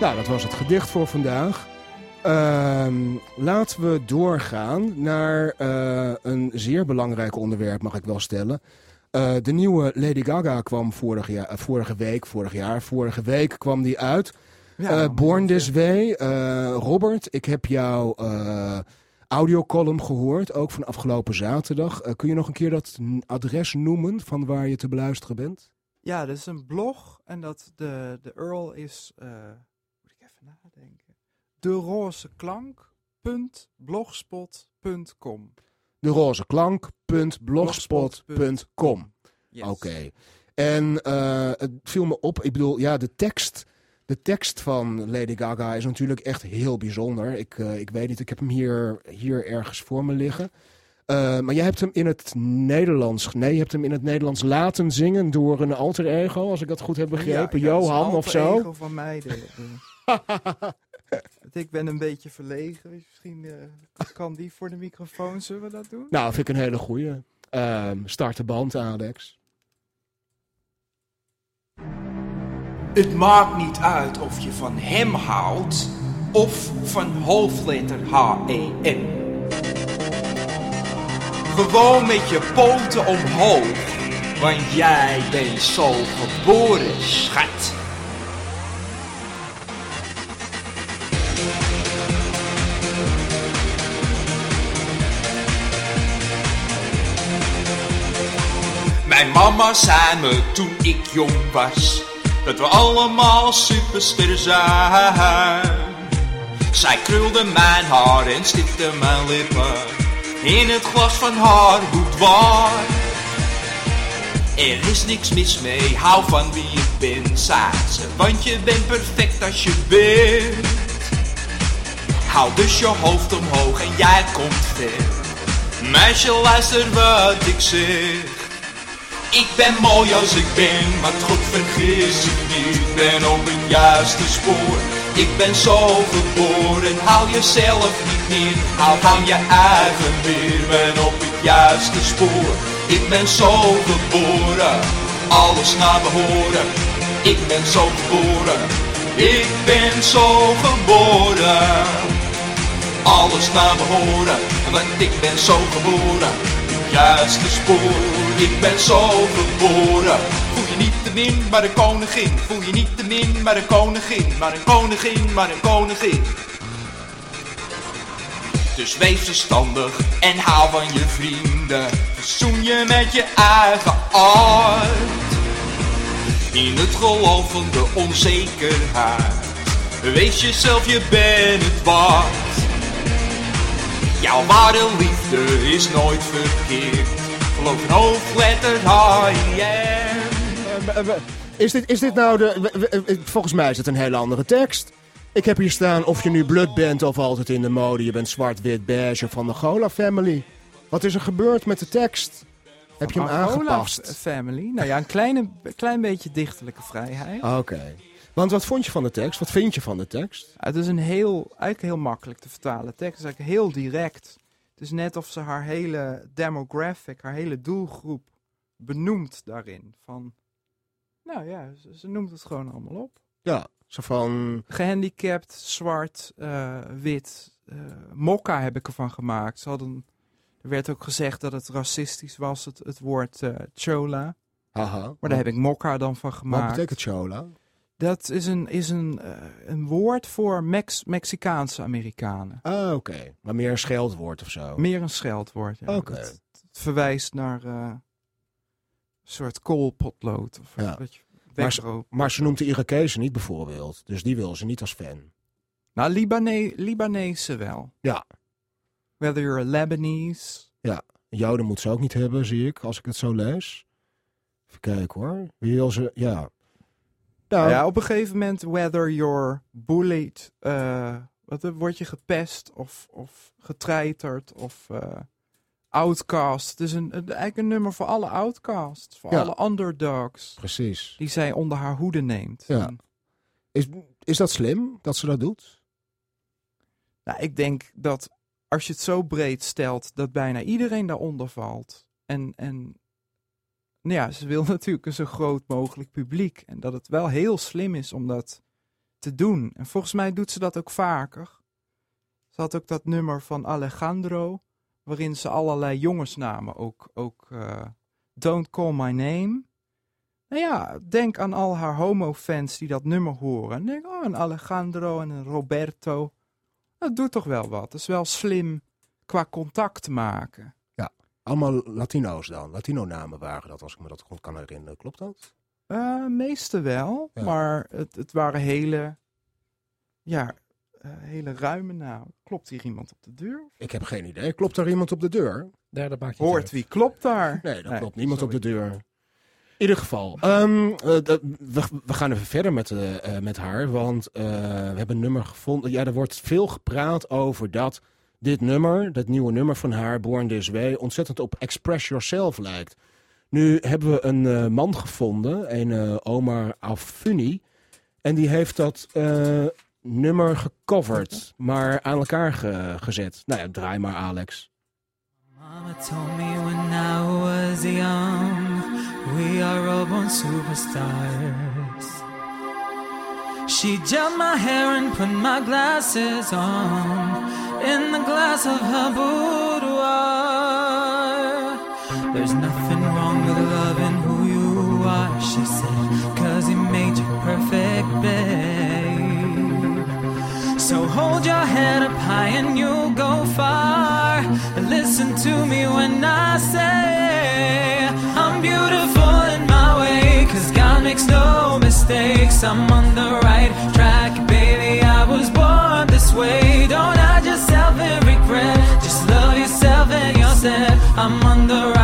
Nou, dat was het gedicht voor vandaag. Ehm, laten we doorgaan naar eh, een zeer belangrijk onderwerp, mag ik wel stellen. Eh, de nieuwe Lady Gaga kwam vorig jaar, eh, vorige week, vorig jaar, vorige week kwam die uit. Ja, Born This Way. Robert, ik heb jouw eh audiocolumn gehoord, ook van afgelopen zaterdag. Eh, kun je nog een keer dat adres noemen van waar je te beluisteren bent? Ja, dat is een blog en dat de, de URL is, eh, moet ik even nadenken, de roze klank.blogspot.com. De rozeklank.blogspot.com. Yes. Oké. En eh, het viel me op, ik bedoel, ja, de tekst, de tekst van Lady Gaga is natuurlijk echt heel bijzonder. Ik, eh, ik weet niet, ik heb hem hier, hier ergens voor me liggen. Eh, maar jij hebt hem in het Nederlands, nee, je hebt hem in het Nederlands laten zingen door een alter ego, als ik dat goed heb begrepen. Ja, Johan of alter zo. ego van mij. Ik ben een beetje verlegen. Misschien eh, kan die voor de microfoon. Zullen we dat doen? Nou, vind ik een hele goeie. Ehm, start de band, Alex. Het maakt niet uit of je van hem houdt of van hoofdletter H-E-M. Gewoon met je poten omhoog, want jij bent zo geboren, schat. Mijn mama zei me toen ik jong was dat we allemaal superster zijn. Zij krulde mijn haar en stipte mijn lippen in het glas van haar boudoir. Er is niks mis mee, hou van wie je bent, zei ze, want je bent perfect als je bent. Hou dus je hoofd omhoog en jij komt ver. Meisje, luister wat ik zeg. Ik ben mooi als ik ben, maar God vergis ik niet. Ben op het juiste spoor. Ik ben zo geboren, hou jezelf niet meer. Hou van je eigen weer, ben op het juiste spoor. Ik ben zo geboren, alles naar behoren. Ik ben zo geboren, ik ben zo geboren. Alles naar behoren, want ik ben zo geboren. Juiste spoor, ik ben zo geboren. Voel je niet te min, maar een koningin. Voel je niet te min, maar een koningin. Maar een koningin, maar een koningin. Dus wees verstandig en hou van je vrienden. Verzoen je met je eigen aard. In het geloof van de onzekerheid. Wees jezelf, je bent het waard. Jouw ware liefde is nooit verkeerd. Geloof een hoofdletter H-I-M. Is dit, is dit nou de... Volgens mij is het een hele andere tekst. Ik heb hier staan of je nu blut bent of altijd in de mode. Je bent zwart, wit, beige van de Gola Family. Wat is er gebeurd met de tekst? Heb je hem aangepast? Family. Nou ja, een kleine, klein beetje dichterlijke vrijheid. Oké. Want wat vond je van de tekst? Wat vind je van de tekst? Het is een heel, eigenlijk heel makkelijk te vertalen tekst. Het is eigenlijk heel direct. Het is net of ze haar hele demographic, haar hele doelgroep benoemt daarin. Van, nou ja, ze, ze noemt het gewoon allemaal op. Ja, zo van... Gehandicapt, zwart, eh, wit. eh mokka heb ik ervan gemaakt. Ze hadden, er werd ook gezegd dat het racistisch was, het, het woord eh, chola. Haha. Maar daar heb ik mokka dan van Wat gemaakt. betekent chola? Dat is een, is een, eh, een woord voor Mex Mexicaanse Amerikanen. Ah, oké. Maar meer een scheldwoord of zo. Meer een scheldwoord. Ja. Oké. Het, het verwijst naar eh, een soort koolpotlood. Of Ja. wat je Maar ze-. Maar ze noemt de Irakezen niet bijvoorbeeld. Dus die wil ze niet als fan. Nou, Libane Libanese wel. Ja. Whether you're a Lebanese. Joden moet ze ook niet hebben, zie ik, als ik het zo lees. Even kijken hoor. Wie wil ze... Ja. Nou, Ja, op een gegeven moment, whether you're bullied, eh, wat, eh, word je gepest of, of getreiterd of eh, outcast. Het is een, een- eigenlijk een nummer voor alle outcasts, voor Ja. alle underdogs, precies. die zij onder haar hoede neemt. Ja. En, Is, is dat slim dat ze dat doet? nou, ik denk dat als je het zo breed stelt, dat bijna iedereen daaronder valt. En, en nou ja, ze wil natuurlijk een zo groot mogelijk publiek. En dat het wel heel slim is om dat te doen. En volgens mij doet ze dat ook vaker. Ze had ook dat nummer van Alejandro, waarin ze allerlei jongensnamen ook, ook eh, Don't Call My Name. Nou ja, denk aan al haar homo-fans die dat nummer horen. En denk, oh, een Alejandro en een Roberto. Dat doet toch wel wat. Dat is wel slim qua contact maken. Allemaal Latino's dan. Latino-namen waren dat, als ik me dat goed kan herinneren. Klopt dat? Eh meeste wel, Ja. maar het, het waren hele, ja, eh, hele ruime namen. Klopt hier iemand op de deur? Ik heb geen idee. Klopt er iemand op de deur? Ja, dat maakt Hoort uit. wie klopt daar? Nee, Nee, klopt niemand sorry. op de deur. In ieder geval. ehm, eh, dat- we, we gaan even verder met, met haar. Want eh, we hebben een nummer gevonden. Ja, er wordt veel gepraat over dat dit nummer, dat nieuwe nummer van haar, Born This Way, ontzettend op Express Yourself lijkt. Nu hebben we een eh, man gevonden, een eh, Omar Afuni. En die heeft dat eh, nummer gecoverd, maar aan elkaar ge- gezet. Nou ja, draai maar Alex. Mama told me when I was young, we are all born superstars. She gelled my hair and put my glasses on in the glass of her boudoir. There's nothing wrong with loving who you are, she said, cause he made you perfect, babe. So hold your head up high and you'll go far. And listen to me when I say I'm beautiful in my way. Cause God makes no mistakes. I'm on the right and you're set. I'm on the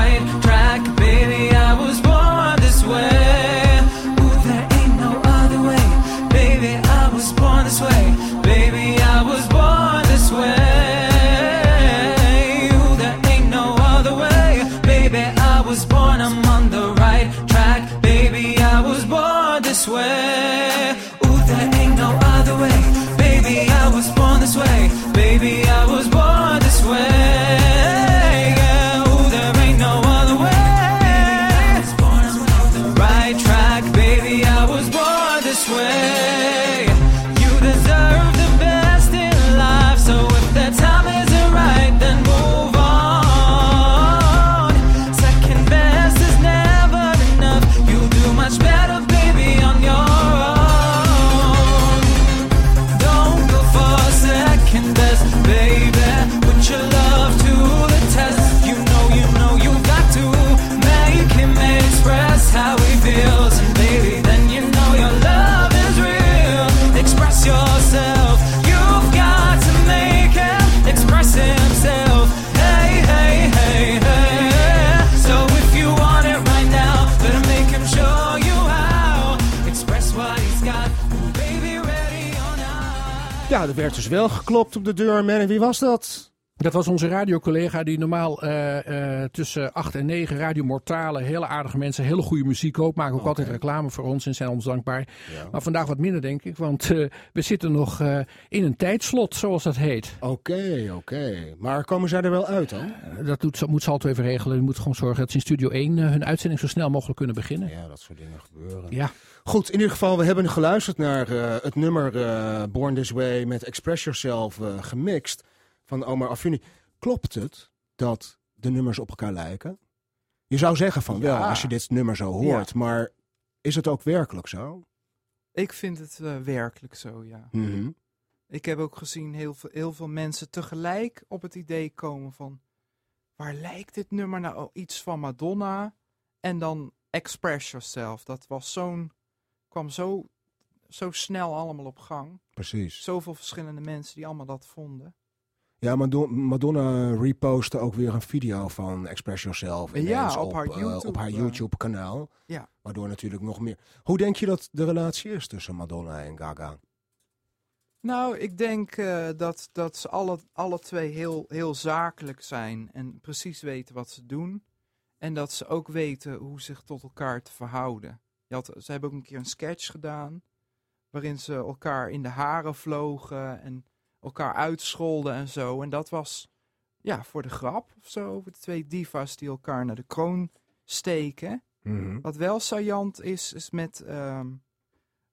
wel geklopt op de deur. Man, en wie was dat? Dat was onze radiocollega die normaal eh, eh, tussen 8 en 9 Radio Mortale, hele aardige mensen, hele goede muziek koopt. Maken ook altijd reclame voor ons en zijn ons dankbaar. Maar vandaag wat minder denk ik, want eh, we zitten nog in een tijdslot zoals dat heet. Oké, oké. Maar komen zij er wel uit dan? Dat doet, moet Salto even regelen. Je moet gewoon zorgen dat ze in Studio 1 eh, hun uitzending zo snel mogelijk kunnen beginnen. Ja, dat soort dingen gebeuren. Ja, Goed, in ieder geval, we hebben geluisterd naar eh, het nummer eh, Born This Way met Express Yourself eh, gemixt van Omar Afuni. Klopt het dat de nummers op elkaar lijken? Je zou zeggen van wel, Ja. als je dit nummer zo hoort, maar is het ook werkelijk zo? Ik vind het werkelijk zo, ja. Mhm. Ik heb ook gezien heel veel, heel veel mensen tegelijk op het idee komen van... waar lijkt dit nummer nou iets van Madonna? En dan Express Yourself. Dat was zo'n... kwam zo, zo snel allemaal op gang. Precies. Zoveel verschillende mensen die allemaal dat vonden. Ja, Mado- Madonna repostte ook weer een video van Express Yourself. Ja, ineens op haar eh, YouTube, op haar eh. YouTube-kanaal. Ja. Waardoor natuurlijk nog meer... Hoe denk je dat de relatie is tussen Madonna en Gaga? Nou, ik denk eh, dat, dat ze alle, alle twee heel, heel zakelijk zijn en precies weten wat ze doen. En dat ze ook weten hoe zich tot elkaar te verhouden. Had, ze hebben ook een keer een sketch gedaan waarin ze elkaar in de haren vlogen en elkaar uitscholden en zo. En dat was ja, voor de grap of zo. De twee divas die elkaar naar de kroon steken. Mhm. Wat wel saillant is, is met ehm,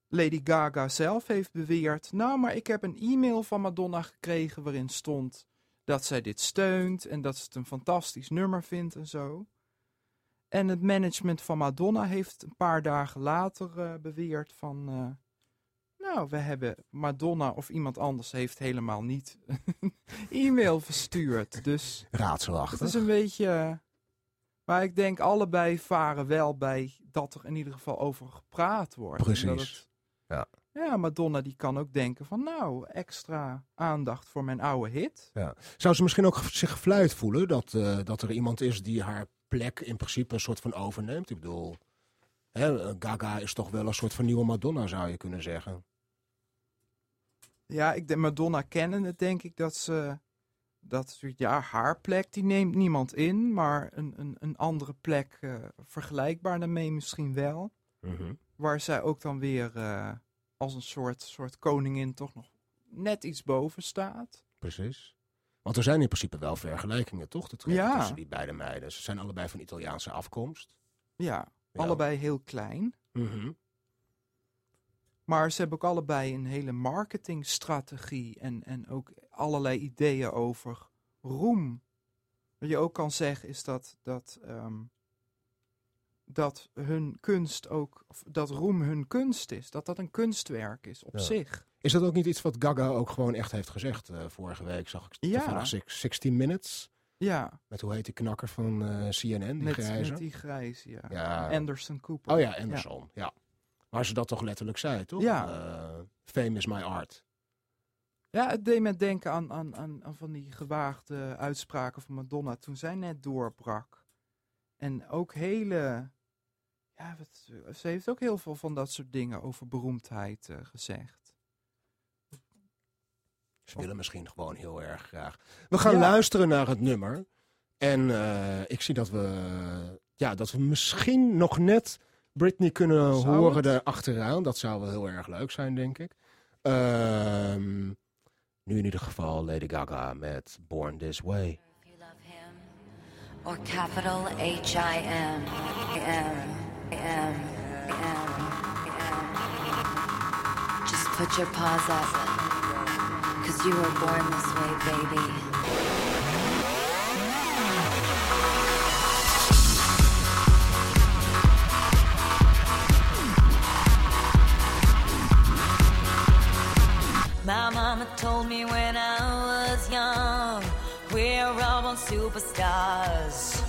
Lady Gaga zelf heeft beweerd. Nou, maar ik heb een e-mail van Madonna gekregen waarin stond dat zij dit steunt en dat ze het een fantastisch nummer vindt en zo. En het management van Madonna heeft een paar dagen later eh, beweerd van... eh, nou, we hebben Madonna of iemand anders heeft helemaal niet e-mail verstuurd. Dus Raadselachtig. het is een beetje... eh, Maar ik denk allebei varen wel bij dat er in ieder geval over gepraat wordt. Precies. het- Ja. ja, Madonna die kan ook denken van nou, extra aandacht voor mijn oude hit. Ja. Zou ze misschien ook zich gevleid voelen dat, dat er iemand is die haar plek in principe een soort van overneemt? Ik bedoel, hè, Gaga is toch wel een soort van nieuwe Madonna, zou je kunnen zeggen. Ja, ik denk Madonna kennende denk ik dat ze... Dat, ja, haar plek die neemt niemand in, maar een, een, een andere plek eh, vergelijkbaar daarmee misschien wel. Mhm. Waar zij ook dan weer eh, als een soort, soort koningin toch nog net iets boven staat. Precies. Want er zijn in principe wel vergelijkingen, toch? Te trekken Ja. tussen die beide meiden. Ze zijn allebei van Italiaanse afkomst. Ja, Ja. allebei heel klein. Mhm. Maar ze hebben ook allebei een hele marketingstrategie en, en ook allerlei ideeën over roem. Wat je ook kan zeggen is dat, dat, ehm, dat hun kunst ook, of dat roem hun kunst is. Dat dat een kunstwerk is op Ja. zich. Is dat ook niet iets wat Gaga ook gewoon echt heeft gezegd? eh, vorige week zag ik Ja. toevallig Six- 16 Minutes. Ja, Met hoe heet die knakker van eh, CNN, die met, grijze? met die grijs, ja. Ja. Anderson Cooper. Oh ja, Anderson. Ja. Waar ze dat toch letterlijk zei, toch? Ja. Eh, Fame is my art. Ja, het deed me denken aan, aan, aan, aan van die gewaagde uitspraken van Madonna toen zij net doorbrak. En ook hele. Ja, wat, ze heeft ook heel veel van dat soort dingen over beroemdheid eh, gezegd. Ze willen misschien gewoon heel erg graag. We gaan Ja. luisteren naar het nummer. En eh, ik zie dat we, ja, dat we misschien nog net Britney kunnen Zou horen het? er achteraan. Dat zou wel heel erg leuk zijn, denk ik. Ehm, nu in ieder geval Lady Gaga met Born This Way. or capital H I M M M M M. Just put your paws up, cause you were born this way, baby. My mama told me when I was young, we're all born superstars.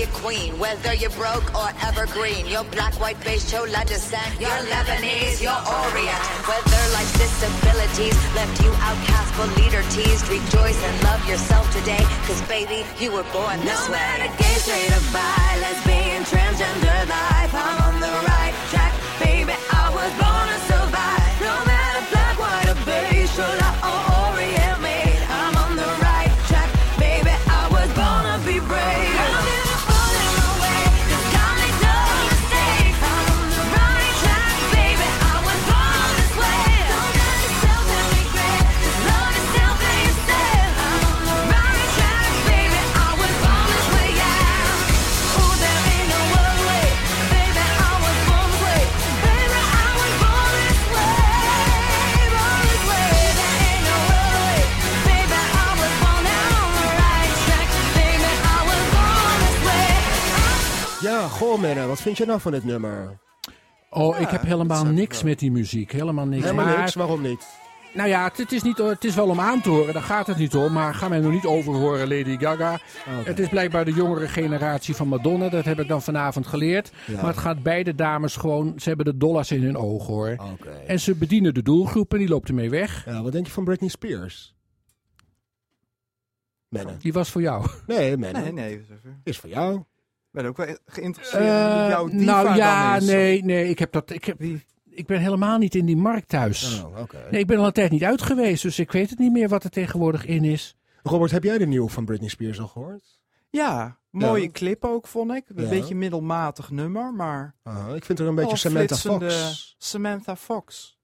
be a queen. Whether you're broke or evergreen, you're black, white, beige, chola descent. You're Lebanese, you're Orient. Whether life's disabilities left you outcast but leader teased, rejoice and love yourself today. Cause baby, you were born this No way. Wat vind je nou van dit nummer? Oh, ik heb helemaal niks wel- met die muziek. Helemaal niks. Helemaal maar, niks, waarom niet? Nou ja, het, het is niet, het is wel om aan te horen, daar gaat het niet om. Maar ga mij nog niet overhoren, Lady Gaga. Het is blijkbaar de jongere generatie van Madonna. Dat heb ik dan vanavond geleerd. Ja. Maar het gaat beide dames gewoon... Ze hebben de dollars in hun ogen, hoor. Oké. En ze bedienen de doelgroep en die loopt ermee weg. Ja, wat denk je van Britney Spears? Menne. Die was voor jou. Nee, Menne. Nee, nee. Is voor jou. Ik ben ook wel geïnteresseerd in wie jouw Eh, diva nou ja, dan is. nee, nee. Ik, heb dat, ik, heb, Wie? ik ben helemaal niet in die markt thuis. Oh, oké. Nee, ik ben al een tijd niet uit geweest, dus ik weet het niet meer wat er tegenwoordig in is. Robert, heb jij de nieuwe van Britney Spears al gehoord? Ja, mooie Ja. clip ook, vond ik. Een Ja. beetje middelmatig nummer, maar... Ah, ik vind er een beetje wel Samantha Fox. Samantha Fox.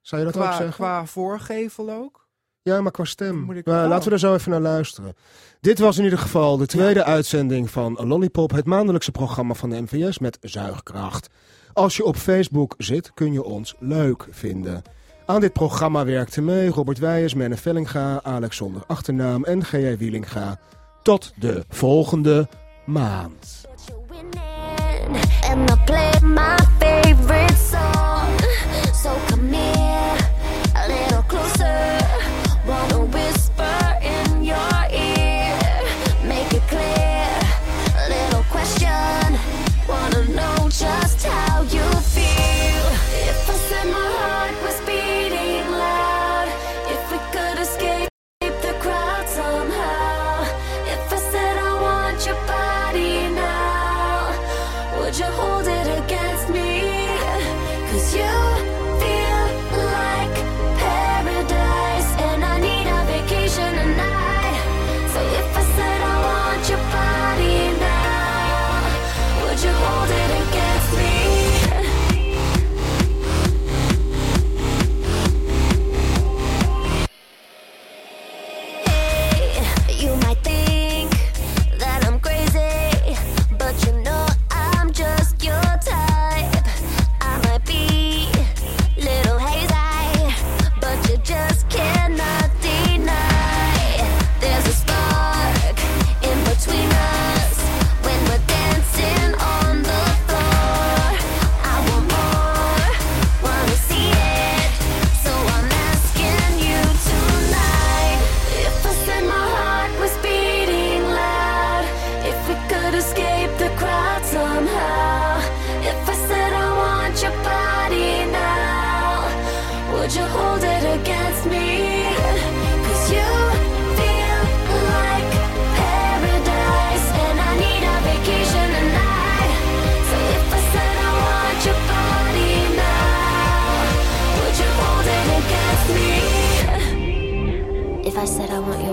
Zou je dat ook zeggen? qua voorgevel ook. Ja, maar qua stem. Moet ik Nou, wel. laten we er zo even naar luisteren. Dit was in ieder geval de tweede uitzending van Lollipop, het maandelijkse programma van de MVS met zuigkracht. Als je op Facebook zit, kun je ons leuk vinden. Aan dit programma werkten mee Robert Wijers, Menne Vellinga, Alex zonder achternaam en G.J. Wielinga. Tot de volgende maand.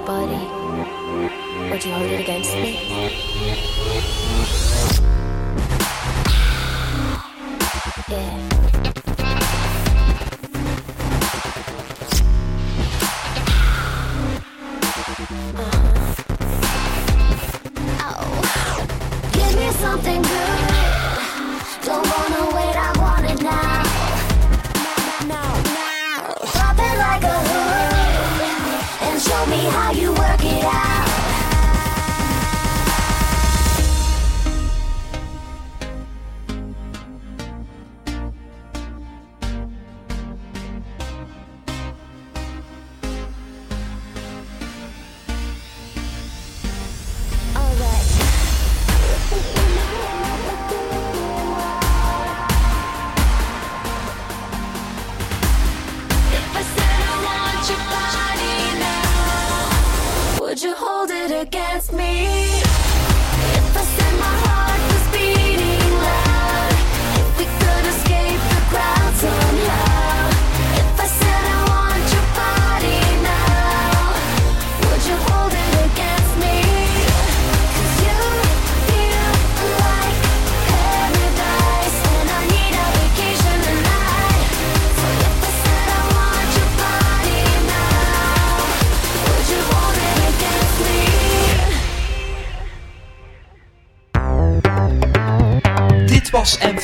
body? Would you hold it against me?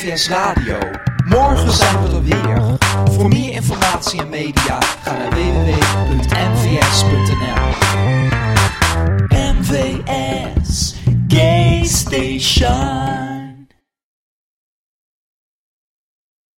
OVS Radio. Morgen zijn we er weer.